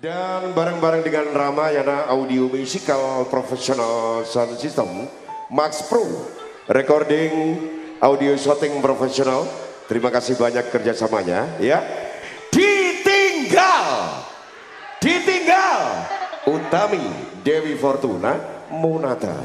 Dan bareng-bareng dengan Ramayana Audio Musical Professional Sound System Max Pro Recording Audio Shooting Professional. Terima kasih banyak kerjasamanya ya. Ditinggal! Ditinggal! Utami Dewi Fortuna Munata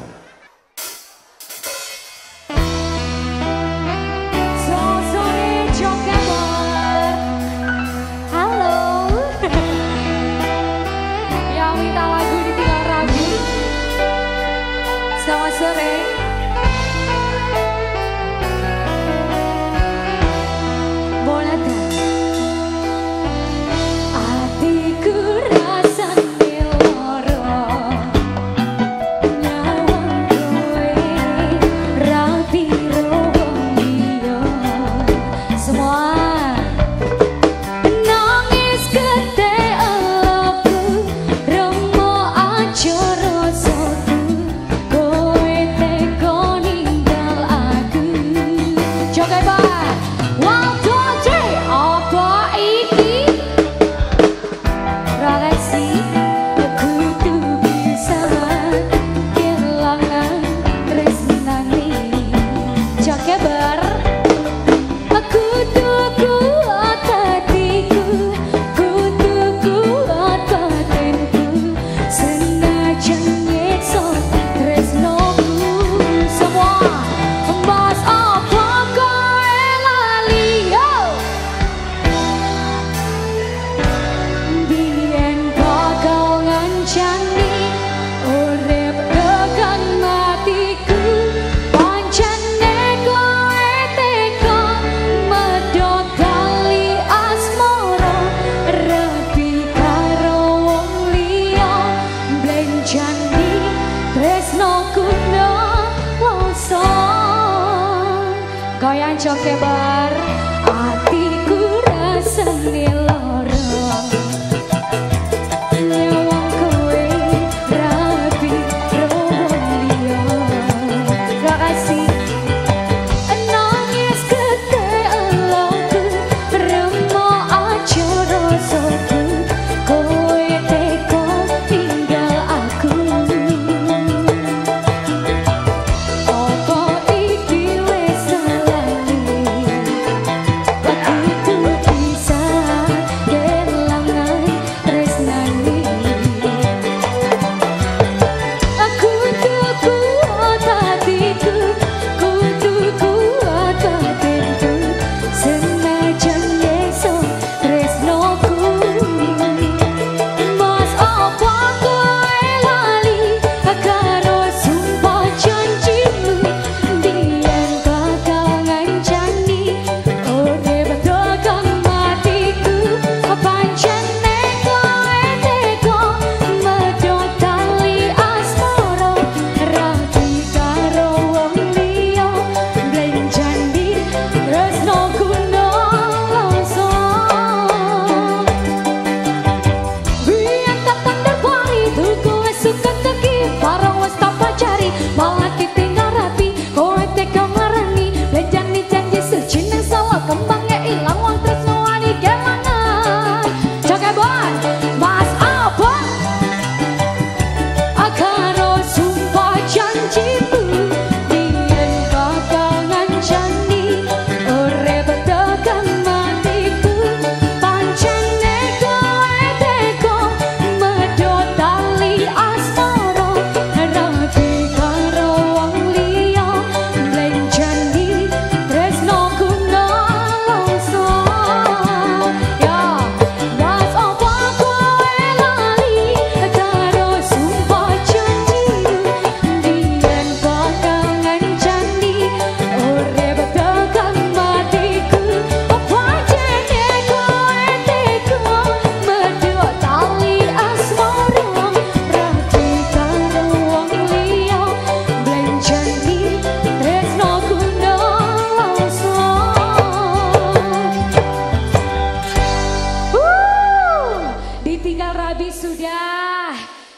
Goyang jokebar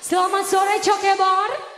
Selamat sore Cokebor.